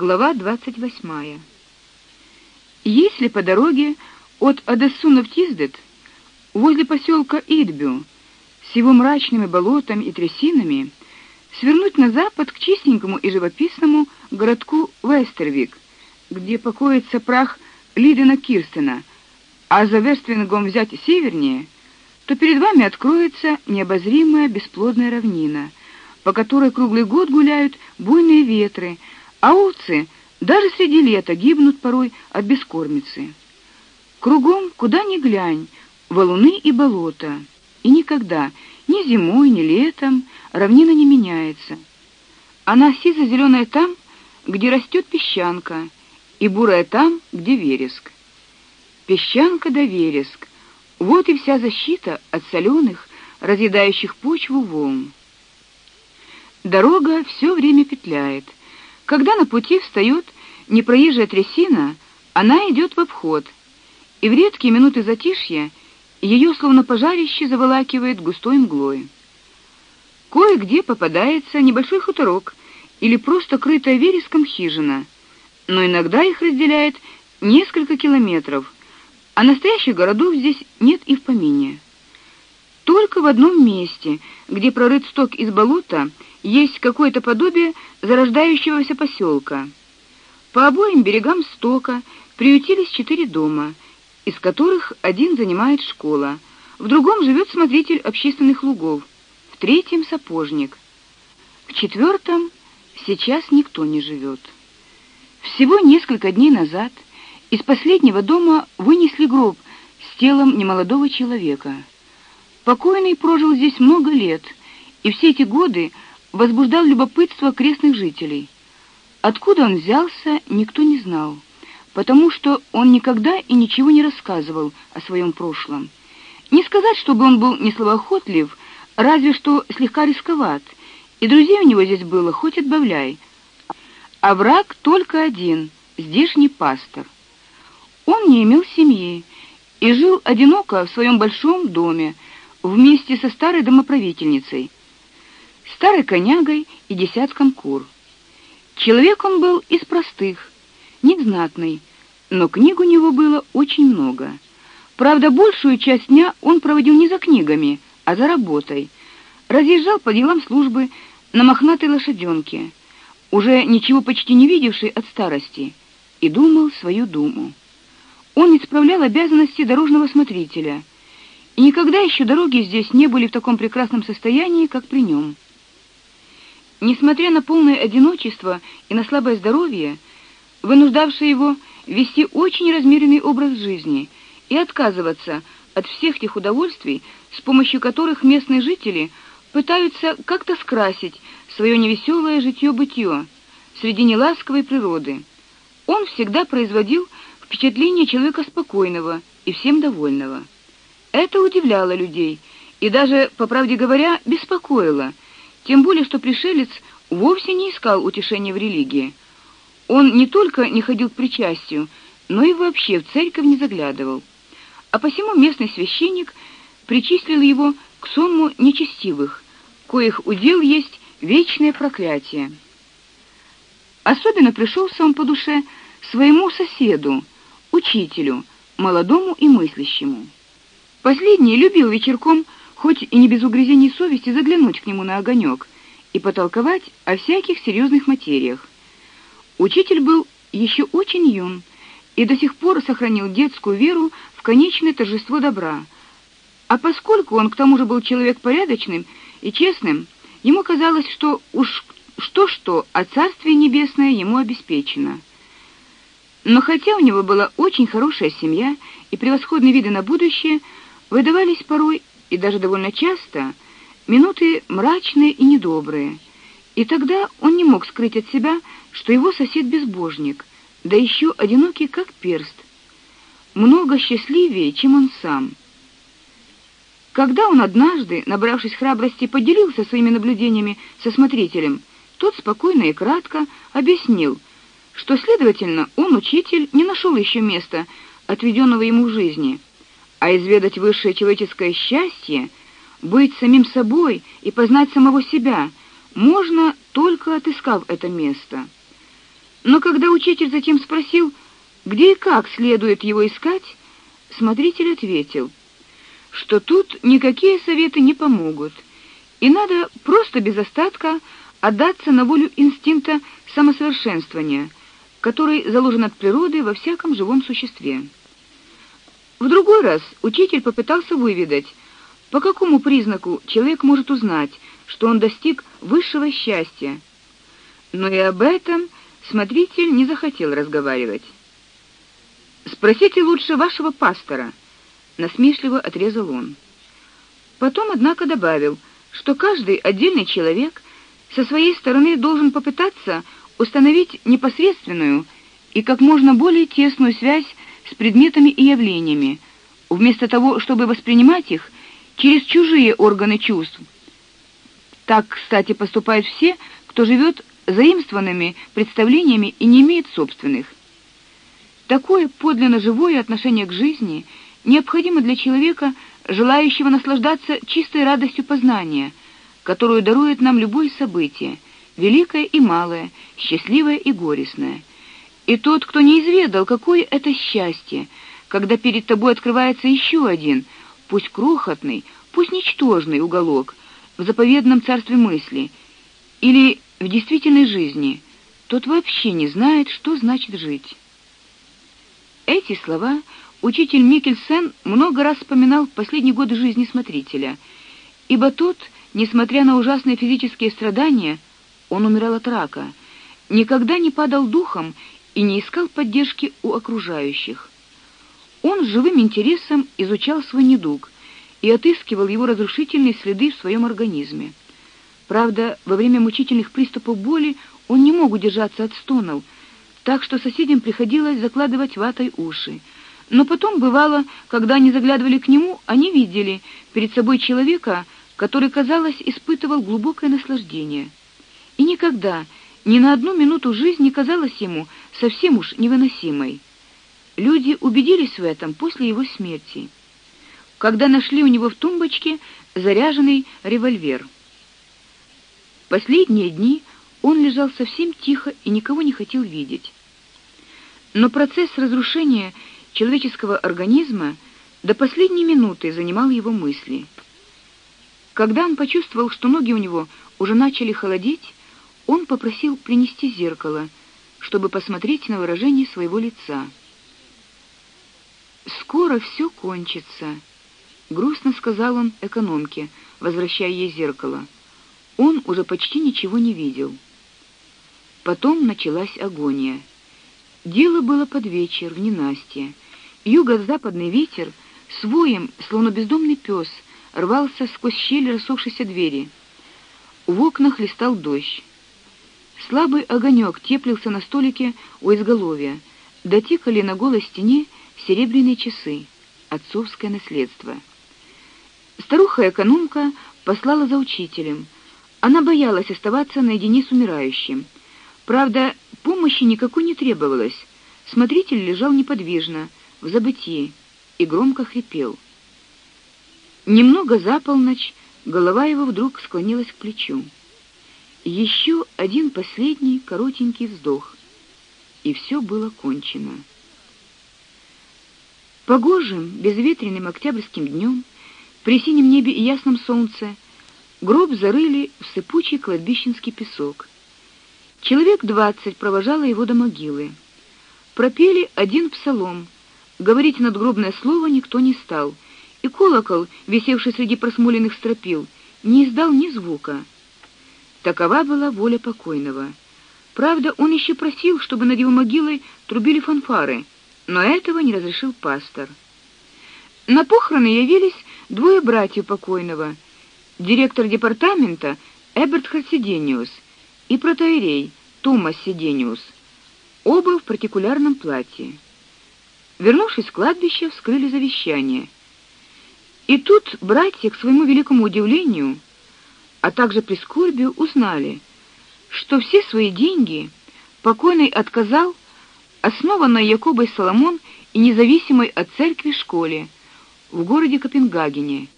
Глава 28. Если по дороге от Одессуна в Тиздет, возле поселка Идбю, с его мрачными болотами и трясинами, свернуть на запад к чистенькому и живописному городку Вестервик, где покоится прах Лидена Кирстена, а за Вествингом взять севернее, то перед вами откроется необозримая бесплодная равнина, по которой круглый год гуляют буйные ветры, а овцы даже среди лета гибнут порой от бескормицы. Кругом, куда ни глянь, валуны и болота, и никогда, ни зимой, ни летом, равнина не меняется. Она сизо зеленая там, где растет песчанка, и бурая там, где вереск. Песчанка да вереск вот и вся защита от соленых, разъедающих почву волн. Дорога все время петляет. Когда на пути встает непроезжая трясина, она идет в обход, и в редкие минуты затишья ее словно пожарище заволакивает густой мглой. Кое-где попадается небольшой хуторок или просто крытая вереском хижина, но иногда их разделяет несколько километров, а настоящих городов здесь нет и в помине. Только в одном месте, где прорыт сток из болота, есть какое-то подобие зарождающегося поселка. По обоим берегам стока приютились четыре дома, из которых один занимает школа, в другом живет смотритель общественных лугов, в третьем сапожник. В четвертом сейчас никто не живет. Всего несколько дней назад из последнего дома вынесли гроб с телом немолодого человека. Покойный прожил здесь много лет, и все эти годы возбуждал любопытство крестных жителей. Откуда он взялся, никто не знал, потому что он никогда и ничего не рассказывал о своем прошлом. Не сказать, чтобы он был не словоохотлив, разве что слегка рисковат. И друзей у него здесь было хоть отбавляй. А враг только один здешний пастор. Он не имел семьи и жил одиноко в своем большом доме вместе со старой домоправительницей, старой конягой и десятком кур. Человек он был из простых, незнатный, но книг у него было очень много. Правда, большую часть дня он проводил не за книгами, а за работой. Разъезжал по делам службы на мохнатой лошаденке, уже ничего почти не видевший от старости, и думал свою думу. Он исправлял обязанности дорожного смотрителя — никогда еще дороги здесь не были в таком прекрасном состоянии, как при нем. Несмотря на полное одиночество и на слабое здоровье, вынуждавшее его вести очень размеренный образ жизни и отказываться от всех тех удовольствий, с помощью которых местные жители пытаются как-то скрасить свое невеселое житье-бытие среди неласковой природы, он всегда производил впечатление человека спокойного и всем довольного. Это удивляло людей и даже, по правде говоря, беспокоило, тем более что пришелец вовсе не искал утешения в религии. Он не только не ходил к причастию, но и вообще в церковь не заглядывал. А посему местный священник причислил его к сонму нечестивых, коих удел есть вечное проклятие. Особенно пришелся он по душе своему соседу, учителю, молодому и мыслящему. Последний любил вечерком, хоть и не без угрызений совести, заглянуть к нему на огонек и потолковать о всяких серьезных материях. Учитель был еще очень юн и до сих пор сохранил детскую веру в конечное торжество добра. А поскольку он к тому же был человек порядочным и честным, ему казалось, что уж что-что, а Царствие Небесное ему обеспечено. Но хотя у него была очень хорошая семья и превосходные виды на будущее, выдавались порой и даже довольно часто минуты мрачные и недобрые. И тогда он не мог скрыть от себя, что его сосед безбожник, да еще одинокий как перст, много счастливее, чем он сам. Когда он однажды, набравшись храбрости, поделился своими наблюдениями со смотрителем, тот спокойно и кратко объяснил, что, следовательно, он, учитель, не нашел еще места, отведенного ему в жизни, а изведать высшее человеческое счастье, быть самим собой и познать самого себя можно только отыскав это место. Но когда учитель затем спросил, где и как следует его искать, смотритель ответил, что тут никакие советы не помогут, и надо просто без остатка отдаться на волю инстинкта самосовершенствования, который заложен от природы во всяком живом существе. В другой раз учитель попытался выведать, по какому признаку человек может узнать, что он достиг высшего счастья. Но и об этом смотритель не захотел разговаривать. Спросите лучше вашего пастора, насмешливо отрезал он. Потом, однако, добавил, что каждый отдельный человек со своей стороны должен попытаться установить непосредственную и как можно более тесную связь с предметами и явлениями, вместо того, чтобы воспринимать их через чужие органы чувств. Так, кстати, поступают все, кто живет заимствованными представлениями и не имеет собственных. Такое подлинно живое отношение к жизни необходимо для человека, желающего наслаждаться чистой радостью познания, которую дарует нам любое событие, великое и малое, счастливое и горестное. И тот, кто не изведал, какое это счастье, когда перед тобой открывается еще один, пусть крохотный, пусть ничтожный уголок в заповедном царстве мысли или в действительной жизни, тот вообще не знает, что значит жить. Эти слова учитель Микельсен много раз вспоминал в последние годы жизни смотрителя, ибо тот, несмотря на ужасные физические страдания, он умирал от рака, никогда не падал духом и не искал поддержки у окружающих. Он живым интересом изучал свой недуг и отыскивал его разрушительные следы в своем организме. Правда, во время мучительных приступов боли он не мог удержаться от стонов, так что соседям приходилось закладывать ватой уши. Но потом бывало, когда они заглядывали к нему, они видели перед собой человека, который, казалось, испытывал глубокое наслаждение. И никогда ни на одну минуту жизни казалась ему совсем уж невыносимой. Люди убедились в этом после его смерти, когда нашли у него в тумбочке заряженный револьвер. Последние дни он лежал совсем тихо и никого не хотел видеть. Но процесс разрушения человеческого организма до последней минуты занимал его мысли. Когда он почувствовал, что ноги у него уже начали холодеть, он попросил принести зеркало, чтобы посмотреть на выражение своего лица. Скоро все кончится, грустно сказал он экономке, возвращая ей зеркало. Он уже почти ничего не видел. Потом началась агония. Дело было под вечер в ненастье. Юго-западный ветер своим, словно бездомный пес, рвался сквозь щель рассохшейся двери. В окнах листал дождь. Слабый огонек теплился на столике у изголовья. Дотикали на голой стене серебряные часы, отцовское наследство. Старуха-экономка послала за учителем. Она боялась оставаться наедине с умирающим. Правда, помощи никакой не требовалось. Смотритель лежал неподвижно, в забытии, и громко хрипел. Немного за полночь голова его вдруг склонилась к плечу. Еще один последний коротенький вздох, и все было кончено. Погожим, безветренным октябрьским днем, при синем небе и ясном солнце, гроб зарыли в сыпучий кладбищенский песок. Человек двадцать провожало его до могилы. Пропели один псалом. Говорить надгробное слово никто не стал, и колокол, висевший среди просмоленных стропил, не издал ни звука. Такова была воля покойного. Правда, он еще просил, чтобы над его могилой трубили фанфары, но этого не разрешил пастор. На похороны явились двое братьев покойного: директор департамента Эберт Хасидениус и протоиерей Томас Сидениус, оба в партикулярном платье. Вернувшись с кладбища, вскрыли завещание. И тут братья, к своему великому удивлению, а также прискорбию узнали, что все свои деньги покойный отказал основанной Якобой Соломон и независимой от церкви школе в городе Копенгагене,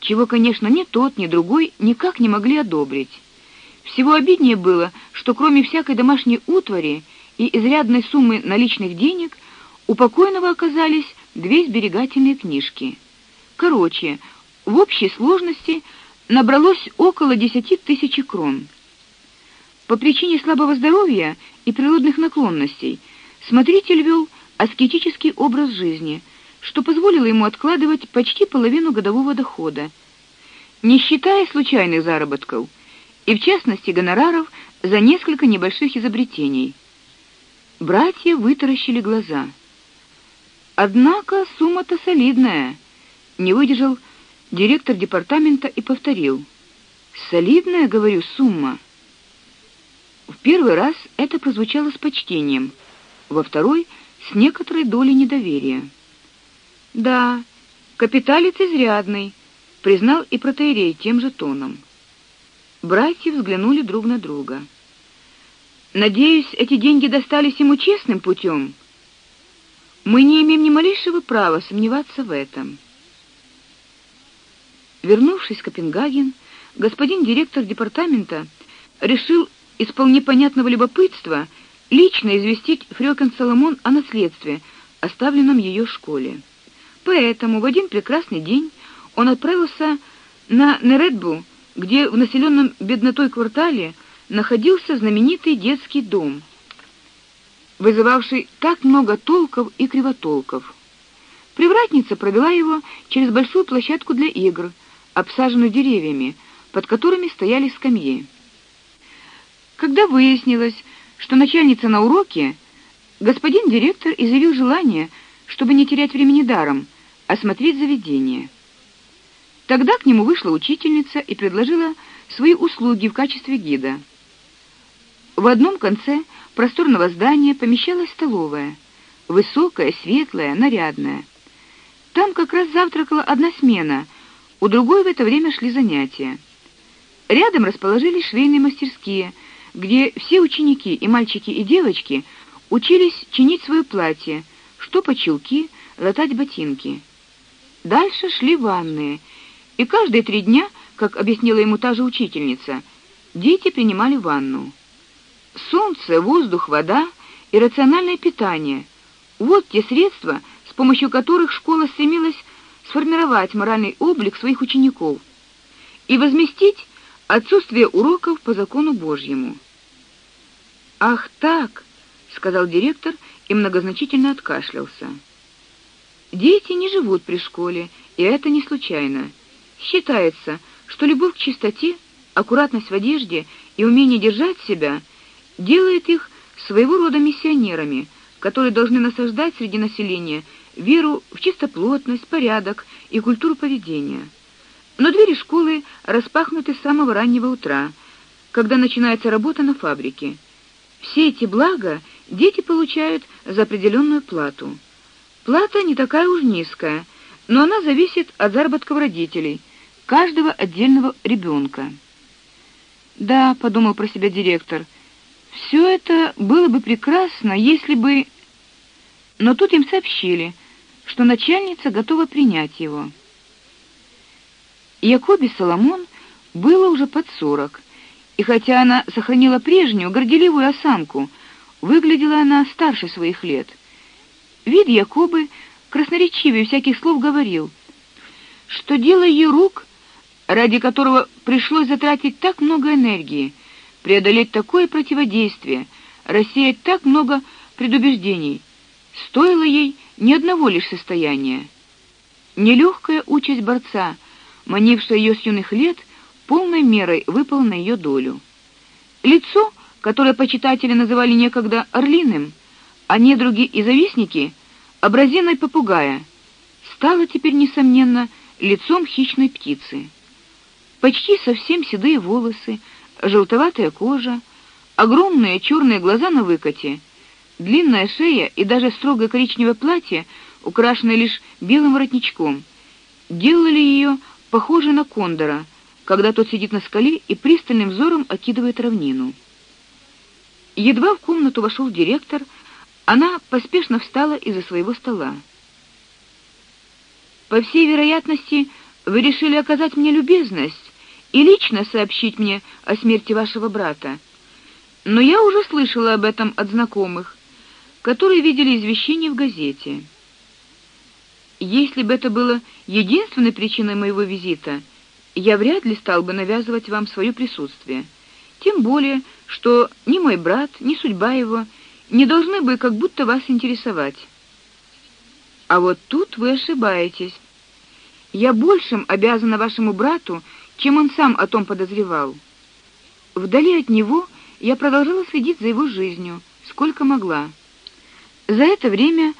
чего, конечно, ни тот, ни другой никак не могли одобрить. Всего обиднее было, что кроме всякой домашней утвари и изрядной суммы наличных денег у покойного оказались две сберегательные книжки. Короче, в общей сложности набралось около десяти тысяч крон. По причине слабого здоровья и природных наклонностей смотритель вел аскетический образ жизни, что позволило ему откладывать почти половину годового дохода, не считая случайных заработков, и в частности гонораров за несколько небольших изобретений. Братья вытаращили глаза. Однако сумма-то солидная, не выдержал директор департамента и повторил: "Солидная, говорю, сумма". В первый раз это прозвучало с почтением, во второй с некоторой долей недоверия. Да, капиталец изрядный, признал и протоиерей тем же тоном. Братья взглянули друг на друга. Надеюсь, эти деньги достались ему честным путем. Мы не имеем ни малейшего права сомневаться в этом. Вернувшись в Копенгаген, господин директор департамента решил из вполне понятного любопытства лично известить Фрёкен Соломон о наследстве, оставленном ее школе. Поэтому в один прекрасный день он отправился на Нередбу, где в населенном беднотой квартале находился знаменитый детский дом, вызывавший так много толков и кривотолков. Привратница провела его через большую площадку для игр, обсаженную деревьями, под которыми стояли скамьи. Когда выяснилось, что начальница на уроке, господин директор изъявил желание, чтобы не терять времени даром, осмотреть заведение. Тогда к нему вышла учительница и предложила свои услуги в качестве гида. В одном конце просторного здания помещалась столовая, высокая, светлая, нарядная. Там как раз завтракала одна смена, у другой в это время шли занятия. Рядом расположились швейные мастерские, где все ученики, и мальчики, и девочки, учились чинить свое платье, штопать чулки, латать ботинки. Дальше шли ванные, и каждые три дня, как объяснила ему та же учительница, дети принимали ванну. Солнце, воздух, вода и рациональное питание вот те средства, с помощью которых школа стремилась сформировать моральный облик своих учеников и возместить отсутствие уроков по закону Божьему. Ах, так, сказал директор и многозначительно откашлялся. Дети не живут при школе, и это не случайно. Считается, что любовь к чистоте, аккуратность в одежде и умение держать себя делает их своего рода миссионерами, которые должны насаждать среди населения веру в чистоплотность, порядок и культуру поведения. Но двери школы распахнуты с самого раннего утра, когда начинается работа на фабрике. Все эти блага дети получают за определенную плату. Плата не такая уж низкая, но она зависит от заработков родителей, каждого отдельного ребенка. Да, подумал про себя директор. все это было бы прекрасно, если бы Но тут им сообщили, что начальница готова принять его. Якоби Соломон было уже под сорок, и хотя она сохранила прежнюю горделивую осанку, выглядела она старше своих лет. Вид Якобы красноречивее всяких слов говорил, что дело ее рук, ради которого пришлось затратить так много энергии, преодолеть такое противодействие, рассеять так много предубеждений, стоило ей ни одного лишь состояния. Нелегкая участь борца, манившая ее с юных лет, полной мерой выпала на ее долю. Лицо, которое почитатели называли некогда орлиным, а недруги и завистники образиной попугая, стало теперь несомненно лицом хищной птицы. Почти совсем седые волосы, желтоватая кожа, огромные черные глаза на выкате — Длинная шея и даже строгое коричневое платье, украшенное лишь белым воротничком, делали ее похожей на кондора, когда тот сидит на скале и пристальным взором окидывает равнину. Едва в комнату вошел директор, она поспешно встала из-за своего стола. По всей вероятности, вы решили оказать мне любезность и лично сообщить мне о смерти вашего брата. Но я уже слышала об этом от знакомых, которые видели извещение в газете. Если бы это было единственной причиной моего визита, я вряд ли стал бы навязывать вам свое присутствие. Тем более, что ни мой брат, ни судьба его не должны бы как будто вас интересовать. А вот тут вы ошибаетесь. Я большим обязана вашему брату, чем он сам о том подозревал. Вдали от него я продолжала следить за его жизнью, сколько могла. За это время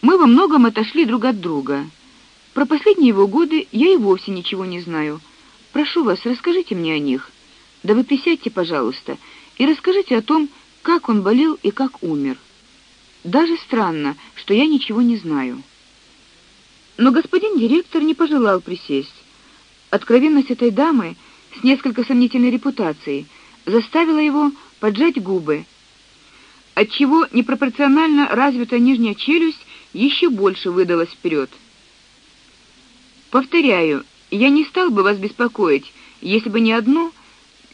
мы во многом отошли друг от друга. Про последние его годы я и вовсе ничего не знаю. Прошу вас, расскажите мне о них. Да вы присядьте, пожалуйста, и расскажите о том, как он болел и как умер. Даже странно, что я ничего не знаю. Но господин директор не пожелал присесть. Откровенность этой дамы с несколько сомнительной репутацией заставила его поджать губы, отчего непропорционально развитая нижняя челюсть еще больше выдалась вперед. Повторяю, я не стал бы вас беспокоить, если бы не одно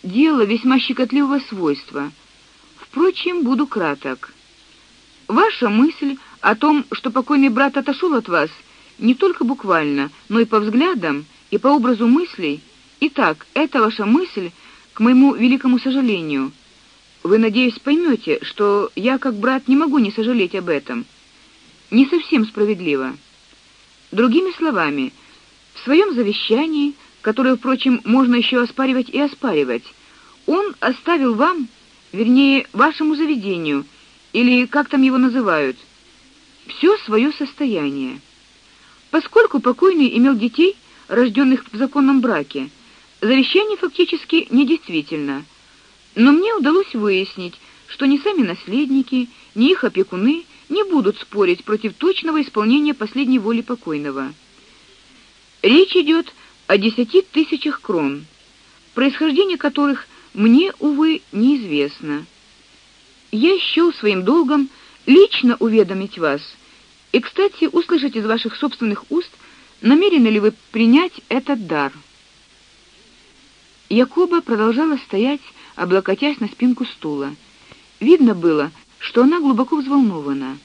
дело весьма щекотливого свойства. Впрочем, буду краток. Ваша мысль о том, что покойный брат отошел от вас, не только буквально, но и по взглядам и по образу мыслей. Итак, это ваша мысль, к моему великому сожалению. Вы, надеюсь, поймете, что я как брат не могу не сожалеть об этом. Не совсем справедливо. Другими словами, в своем завещании, которое, впрочем, можно еще оспаривать и оспаривать, он оставил вам, вернее, вашему заведению, или как там его называют, все свое состояние. Поскольку покойный имел детей, рожденных в законном браке, завещание фактически недействительно. Но мне удалось выяснить, что ни сами наследники, ни их опекуны не будут спорить против точного исполнения последней воли покойного. Речь идет о десяти тысячах крон, происхождение которых мне увы неизвестно. Я счёл своим долгом лично уведомить вас и, кстати, услышать из ваших собственных уст, намерены ли вы принять этот дар. Якоба продолжала стоять, облокотясь на спинку стула. Видно было, что она глубоко взволнована.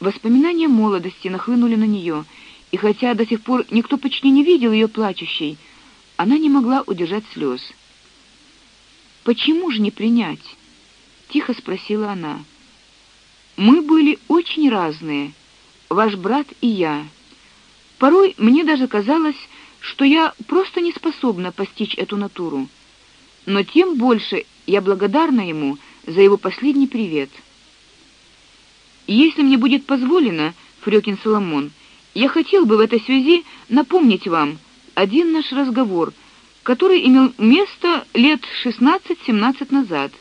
Воспоминания молодости нахлынули на нее, и хотя до сих пор никто почти не видел ее плачущей, она не могла удержать слез. Почему же не принять? тихо спросила она. Мы были очень разные, ваш брат и я. Порой мне даже казалось, что я просто не способна постичь эту натуру. Но тем больше я благодарна ему за его последний привет. Если мне будет позволено, Фрёкин Соломон, я хотел бы в этой связи напомнить вам один наш разговор, который имел место лет 16-17 назад.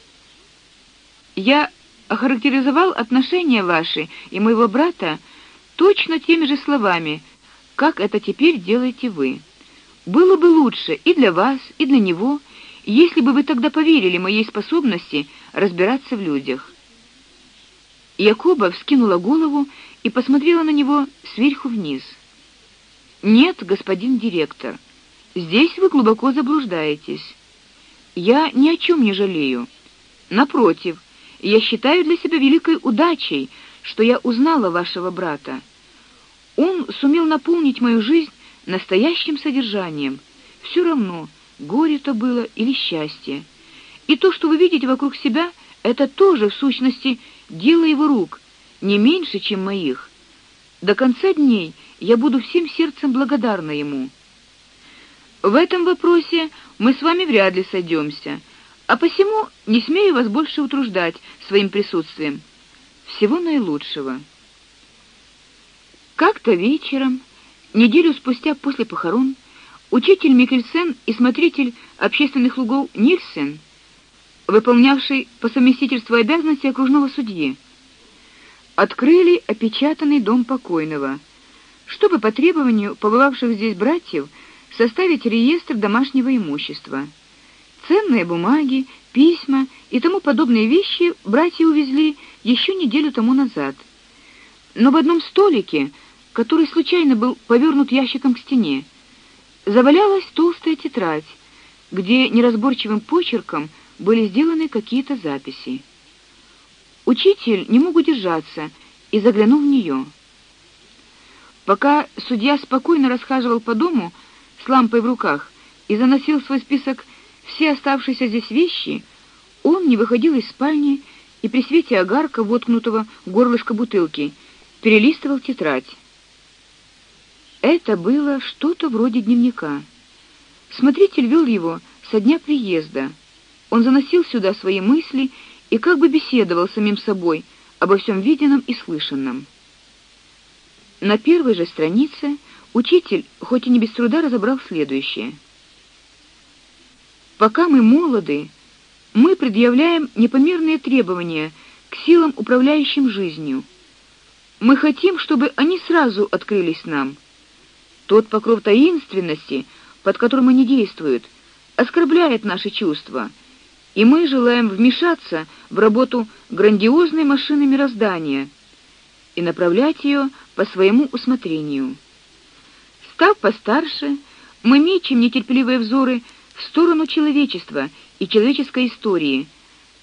Я охарактеризовал отношения ваши и моего брата точно теми же словами, как это теперь делаете вы. Было бы лучше и для вас, и для него, если бы вы тогда поверили моей способности разбираться в людях. Якоба вскинула голову и посмотрела на него сверху вниз. Нет, господин директор, здесь вы глубоко заблуждаетесь. Я ни о чем не жалею. Напротив, я считаю для себя великой удачей, что я узнала вашего брата. Он сумел наполнить мою жизнь настоящим содержанием. Все равно, горе-то было или счастье. И то, что вы видите вокруг себя, это тоже в сущности дело его рук, не меньше, чем моих. До конца дней я буду всем сердцем благодарна ему. В этом вопросе мы с вами вряд ли сойдемся, а посему не смею вас больше утруждать своим присутствием. Всего наилучшего. Как-то вечером, неделю спустя после похорон, учитель Микельсен и смотритель общественных лугов Нильсен, выполнявший по совместительству обязанности окружного судьи, открыли опечатанный дом покойного, чтобы по требованию побывавших здесь братьев составить реестр домашнего имущества. Ценные бумаги, письма и тому подобные вещи братья увезли еще неделю тому назад. Но в одном столике, который случайно был повернут ящиком к стене, завалялась толстая тетрадь, где неразборчивым почерком были сделаны какие-то записи. Учитель не мог удержаться и заглянул в нее. Пока судья спокойно расхаживал по дому с лампой в руках и заносил в свой список все оставшиеся здесь вещи, он не выходил из спальни и при свете огарка, воткнутого в горлышко бутылки, перелистывал тетрадь. Это было что-то вроде дневника. Смотритель вел его со дня приезда. Он заносил сюда свои мысли и как бы беседовал с самим собой обо всем виденном и слышанном. На первой же странице учитель, хоть и не без труда, разобрал следующее: Пока мы молоды, мы предъявляем непомерные требования к силам, управляющим жизнью. Мы хотим, чтобы они сразу открылись нам. Тот покров таинственности, под которым они действуют, оскорбляет наши чувства, и мы желаем вмешаться в работу грандиозной машины мироздания и направлять ее по своему усмотрению. Став постарше, мы мечем нетерпеливые взоры в сторону человечества и человеческой истории,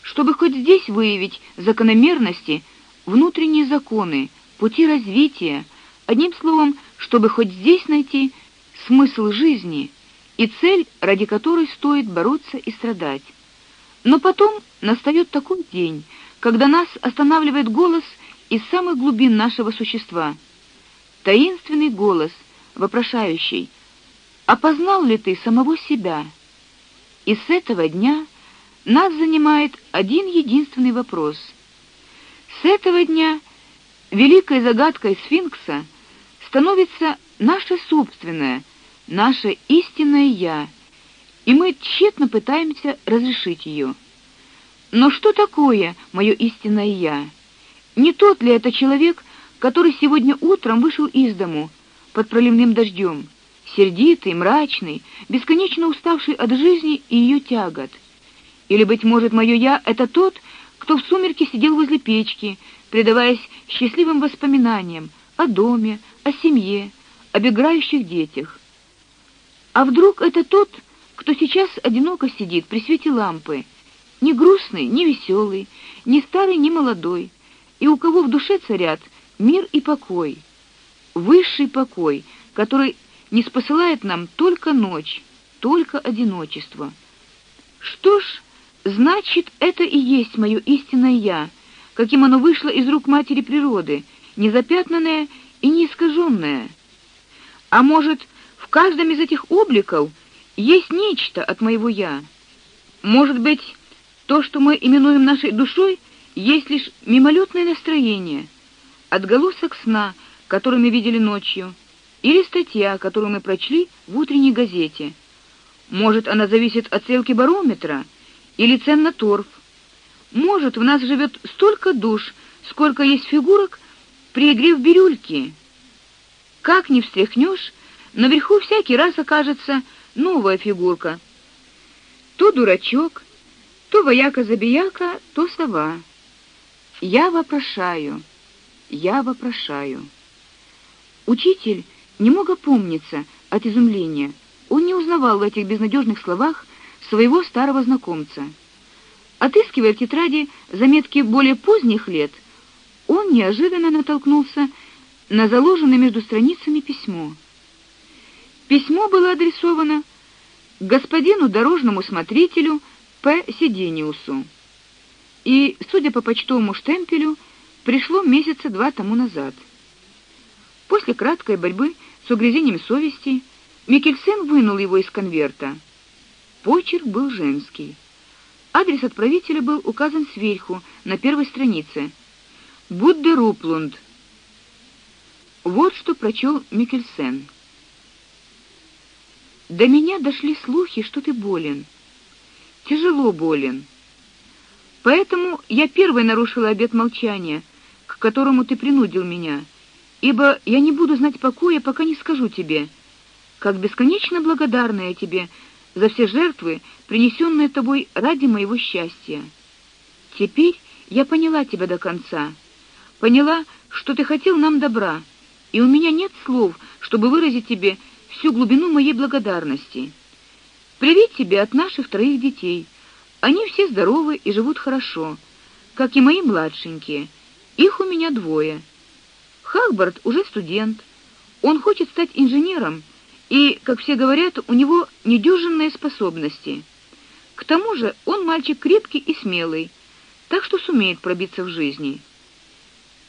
чтобы хоть здесь выявить закономерности, внутренние законы, пути развития, одним словом, чтобы хоть здесь найти смысл жизни и цель, ради которой стоит бороться и страдать. Но потом настает такой день, когда нас останавливает голос из самых глубин нашего существа. Таинственный голос, вопрошающий: "Опознал ли ты самого себя?" И с этого дня нас занимает один единственный вопрос. С этого дня великой загадкой сфинкса становится наше собственное, наше истинное я, и мы тщетно пытаемся разрешить ее. Но что такое мое истинное я? Не тот ли это человек, который сегодня утром вышел из дому под проливным дождем? сердитый, мрачный, бесконечно уставший от жизни и ее тягот. Или быть может, мое я это тот, кто в сумерки сидел возле печки, предаваясь счастливым воспоминаниям о доме, о семье, об играющих детях. А вдруг это тот, кто сейчас одиноко сидит при свете лампы, не грустный, не веселый, не старый, не молодой, и у кого в душе царят мир и покой, высший покой, который не спосылает нам только ночь, только одиночество. Что ж, значит, это и есть мое истинное я, каким оно вышло из рук матери природы, незапятнанное и неискаженное. А может, в каждом из этих обликов есть нечто от моего я? Может быть, то, что мы именуем нашей душой, есть лишь мимолетное настроение, отголосок сна, который мы видели ночью или статья, которую мы прочли в утренней газете. Может, она зависит от стрелки барометра или цен на торф. Может, в нас живет столько душ, сколько есть фигурок при игре в бирюльки. Как ни встряхнешь, наверху всякий раз окажется новая фигурка. То дурачок, то вояка-забияка, то сова. Я вопрошаю, я вопрошаю. Учитель не мог опомниться от изумления. Он не узнавал в этих безнадежных словах своего старого знакомца. Отыскивая в тетради заметки более поздних лет, он неожиданно натолкнулся на заложенное между страницами письмо. Письмо было адресовано господину дорожному смотрителю П. Сидениусу. И, судя по почтовому штемпелю, пришло месяца два тому назад. После краткой борьбы с угрызениями совести Микельсен вынул его из конверта. Почерк был женский. Адрес отправителя был указан сверху, на первой странице. Будде Руплунд. Вот что прочел Микельсен. До меня дошли слухи, что ты болен. Тяжело болен. Поэтому я первой нарушила обет молчания, к которому ты принудил меня ибо я не буду знать покоя, пока не скажу тебе, как бесконечно благодарна я тебе за все жертвы, принесенные тобой ради моего счастья. Теперь я поняла тебя до конца. Поняла, что ты хотел нам добра, и у меня нет слов, чтобы выразить тебе всю глубину моей благодарности. Привет тебе от наших троих детей, Они все здоровы и живут хорошо, как и мои младшенькие. Их у меня двое. Хагбард уже студент. Он хочет стать инженером, и, как все говорят, у него недюжинные способности. К тому же, он мальчик крепкий и смелый, так что сумеет пробиться в жизни.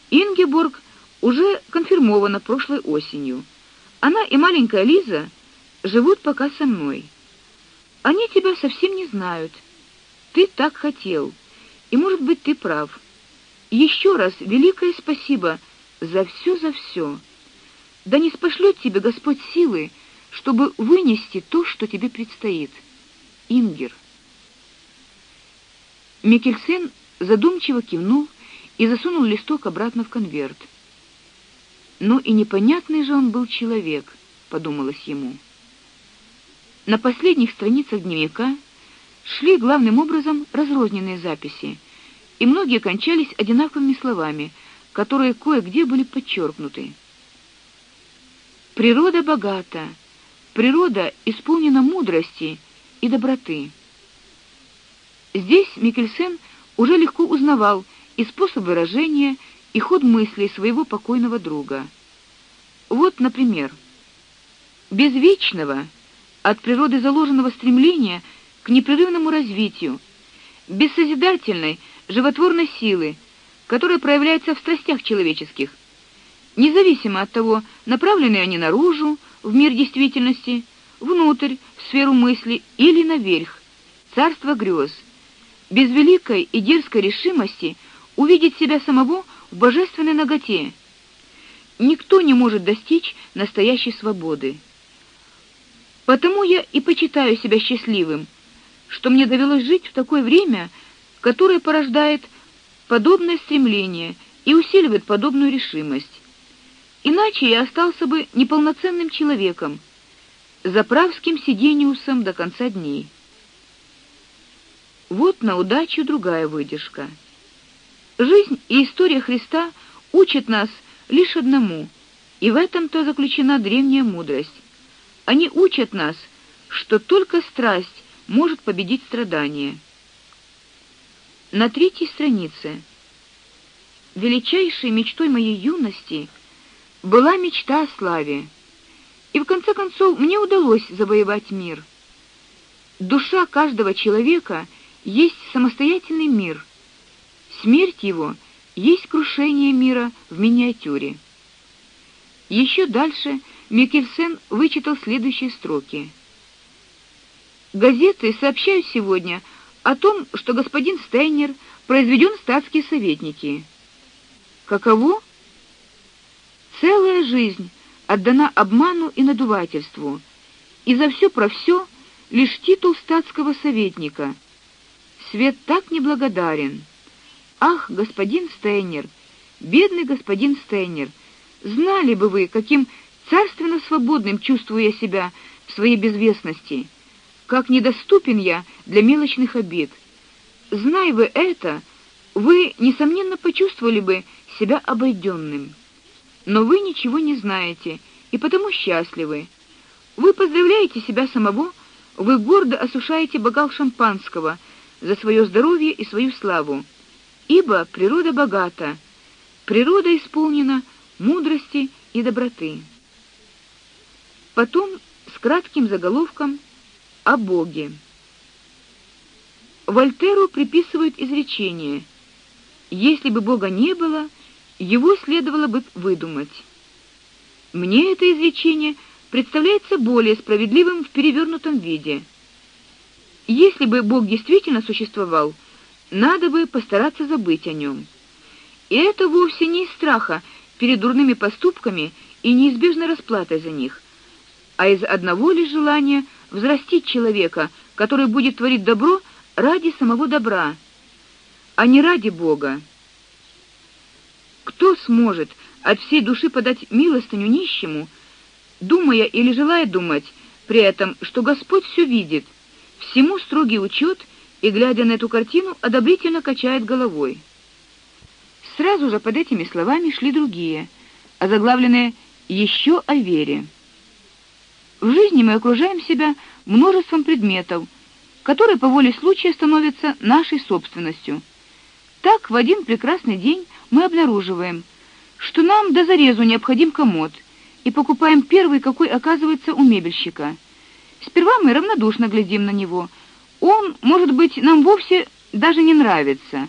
Ингеборг уже конфирмована прошлой осенью. Она и маленькая Лиза живут пока со мной. Они тебя совсем не знают. Ты так хотел. И, может быть, ты прав. Еще раз великое спасибо за все, за все. Да не спошлет тебе Господь силы, чтобы вынести то, что тебе предстоит. Ингер. Микельсен задумчиво кивнул и засунул листок обратно в конверт. Ну и непонятный же он был человек, подумалось ему. На последних страницах дневника шли главным образом разрозненные записи, и многие кончались одинаковыми словами, которые кое-где были подчеркнуты. Природа богата, природа исполнена мудрости и доброты. Здесь Микельсен уже легко узнавал и способ выражения, и ход мыслей своего покойного друга. Вот, например, без вечного от природы заложенного стремления к непрерывному развитию, без созидательной, животворной силы, которая проявляется в страстях человеческих, независимо от того, направлены они наружу, в мир действительности, внутрь, в сферу мысли или наверх, царство грез, без великой и дерзкой решимости увидеть себя самого в божественной наготе. Никто не может достичь настоящей свободы. Потому я и почитаю себя счастливым, что мне довелось жить в такое время, которое порождает подобное стремление и усиливает подобную решимость. Иначе я остался бы неполноценным человеком, заправским сидениусом до конца дней. Вот на удачу другая выдержка. Жизнь и история Христа учат нас лишь одному, и в этом-то заключена древняя мудрость. Они учат нас, что только страсть может победить страдание. На третьей странице. Величайшей мечтой моей юности была мечта о славе. И в конце концов мне удалось завоевать мир. Душа каждого человека есть самостоятельный мир — Смерть его есть крушение мира в миниатюре. Еще дальше Микельсен вычитал следующие строки. Газеты сообщают сегодня о том, что господин Стейнер произведен в статские советники. Каково? Целая жизнь отдана обману и надувательству, и за все про все лишь титул статского советника. Свет так неблагодарен. Ах, господин Стейнер, бедный господин Стейнер, знали бы вы, каким царственно свободным чувствую я себя в своей безвестности, как недоступен я для мелочных обид. Зная вы это, вы несомненно почувствовали бы себя обойденным. Но вы ничего не знаете и потому счастливы. Вы поздравляете себя самого, вы гордо осушаете бокал шампанского за свое здоровье и свою славу ибо природа богата, природа исполнена мудрости и доброты. Потом с кратким заголовком о Боге. Вольтеру приписывают изречение: если бы Бога не было, его следовало бы выдумать. Мне это изречение представляется более справедливым в перевернутом виде. Если бы Бог действительно существовал, надо бы постараться забыть о нем. И это вовсе не из страха перед дурными поступками и неизбежной расплатой за них, а из одного лишь желания взрастить человека, который будет творить добро ради самого добра, а не ради Бога. Кто сможет от всей души подать милостыню нищему, думая или желая думать при этом, что Господь все видит, всему строгий учет и, глядя на эту картину, одобрительно качает головой. Сразу же под этими словами шли другие, озаглавленные еще о вере. В жизни мы окружаем себя множеством предметов, которая по воле случая становится нашей собственностью. Так в один прекрасный день мы обнаруживаем, что нам до зарезу необходим комод, и покупаем первый, какой оказывается у мебельщика. Сперва мы равнодушно глядим на него. Он, может быть, нам вовсе даже не нравится.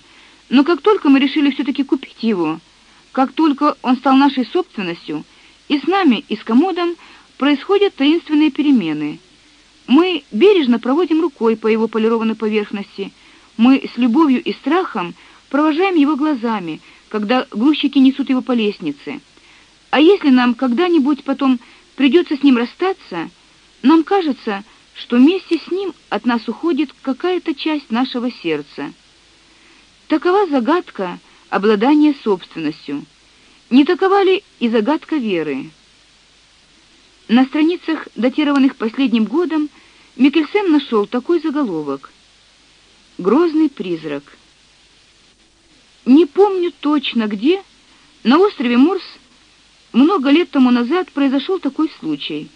Но как только мы решили все таки купить его, как только он стал нашей собственностью, и с нами, и с комодом происходят таинственные перемены. Мы бережно проводим рукой по его полированной поверхности. Мы с любовью и страхом провожаем его глазами, когда грузчики несут его по лестнице. А если нам когда-нибудь потом придется с ним расстаться, нам кажется, что вместе с ним от нас уходит какая-то часть нашего сердца. Такова загадка обладания собственностью. Не такова ли и загадка веры? На страницах, датированных последним годом, Микельсен нашел такой заголовок: Грозный призрак. Не помню точно где, на острове Морс много лет тому назад произошел такой случай.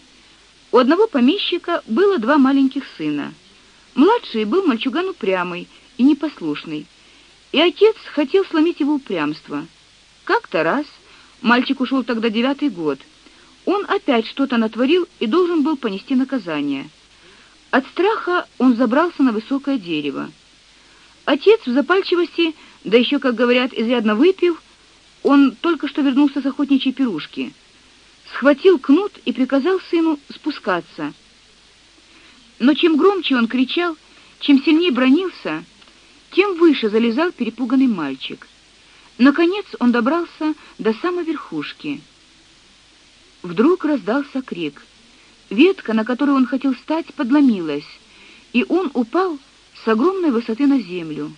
У одного помещика было два маленьких сына. Младший был мальчуган упрямый и непослушный, и отец хотел сломить его упрямство. Как-то раз мальчик ушел тогда девятый год. Он опять что-то натворил и должен был понести наказание. От страха он забрался на высокое дерево. Отец в запальчивости, да еще, как говорят, изрядно выпив, он только что вернулся с охотничьей пирушки. Схватил кнут и приказал сыну спускаться. Но чем громче он кричал, чем сильнее бронился, тем выше залезал перепуганный мальчик. Наконец он добрался до самой верхушки. Вдруг раздался крик. Ветка, на которую он хотел встать, подломилась, и он упал с огромной высоты на землю.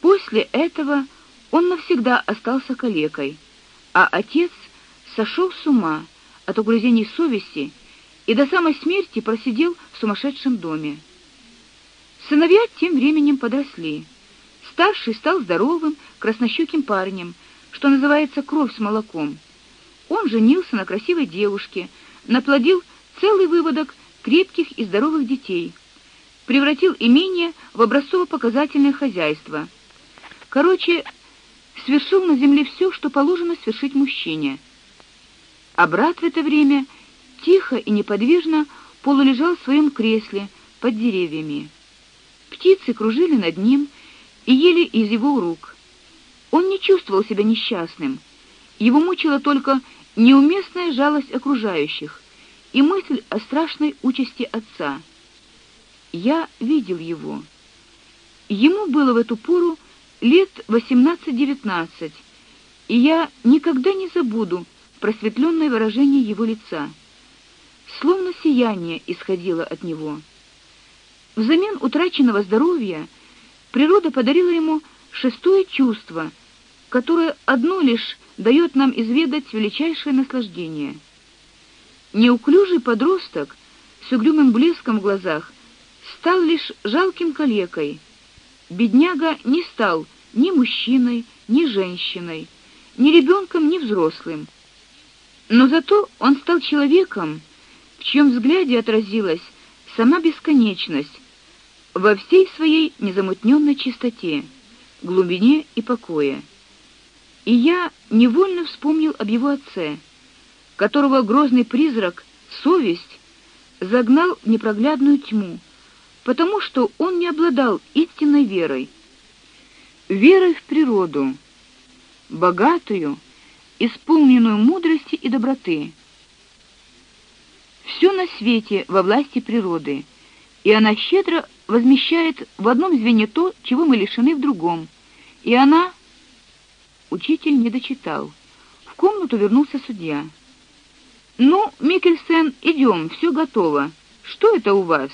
После этого он навсегда остался калекой, а отец сошел с ума от угрызений совести и до самой смерти просидел в сумасшедшем доме. Сыновья тем временем подросли. Старший стал здоровым, краснощёким парнем, что называется кровь с молоком. Он женился на красивой девушке, наплодил целый выводок крепких и здоровых детей, превратил имение в образцово-показательное хозяйство. Короче, свершил на земле все, что положено свершить мужчине. А брат в это время тихо и неподвижно полулежал в своем кресле под деревьями. Птицы кружили над ним и ели из его рук. Он не чувствовал себя несчастным. Его мучила только неуместная жалость окружающих и мысль о страшной участи отца. Я видел его. Ему было в эту пору лет 18-19, и я никогда не забуду просветленное выражение его лица. Словно сияние исходило от него. Взамен утраченного здоровья природа подарила ему шестое чувство, которое одно лишь дает нам изведать величайшее наслаждение. Неуклюжий подросток с угрюмым блеском в глазах стал лишь жалким калекой, бедняга не стал ни мужчиной, ни женщиной, ни ребенком, ни взрослым. Но зато он стал человеком, в чьем взгляде отразилась сама бесконечность во всей своей незамутненной чистоте, глубине и покое. И я невольно вспомнил об его отце, которого грозный призрак совесть загнал в непроглядную тьму потому что он не обладал истинной верой. Верой в природу, богатую, исполненную мудрости и доброты. Все на свете во власти природы, и она щедро возмещает в одном звене то, чего мы лишены в другом. И она Учитель не дочитал. В комнату вернулся судья. Ну, Микельсен, идем, все готово. Что это у вас?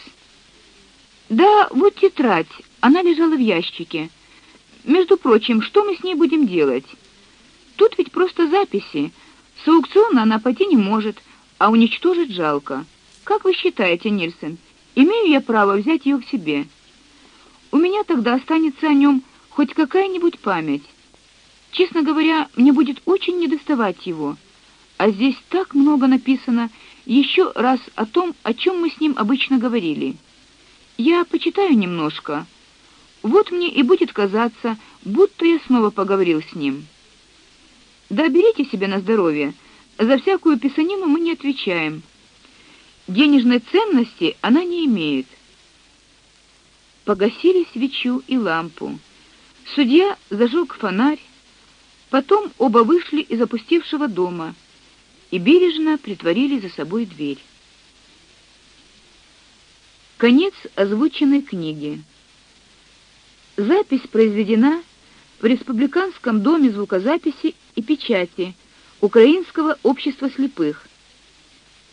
Да, вот тетрадь. Она лежала в ящике. Между прочим, что мы с ней будем делать? Тут ведь просто записи. С аукциона она пойти не может, а уничтожить жалко. Как вы считаете, Нильсон, имею я право взять ее к себе? У меня тогда останется о нем хоть какая-нибудь память. Честно говоря, мне будет очень недоставать его. А здесь так много написано еще раз о том, о чем мы с ним обычно говорили. Я почитаю немножко. Вот мне и будет казаться, будто я снова поговорил с ним. Да берите себе на здоровье. За всякую писанину мы не отвечаем. Денежной ценности она не имеет. Погасили свечу и лампу. Судья зажег фонарь. Потом оба вышли из опустевшего дома и бережно притворили за собой дверь. Конец озвученной книги. Запись произведена в Республиканском доме звукозаписи и печати Украинского общества слепых.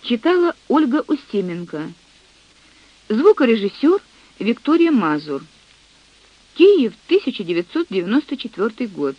Читала Ольга Устименко. Звукорежиссер Виктория Мазур. Киев, 1994 год.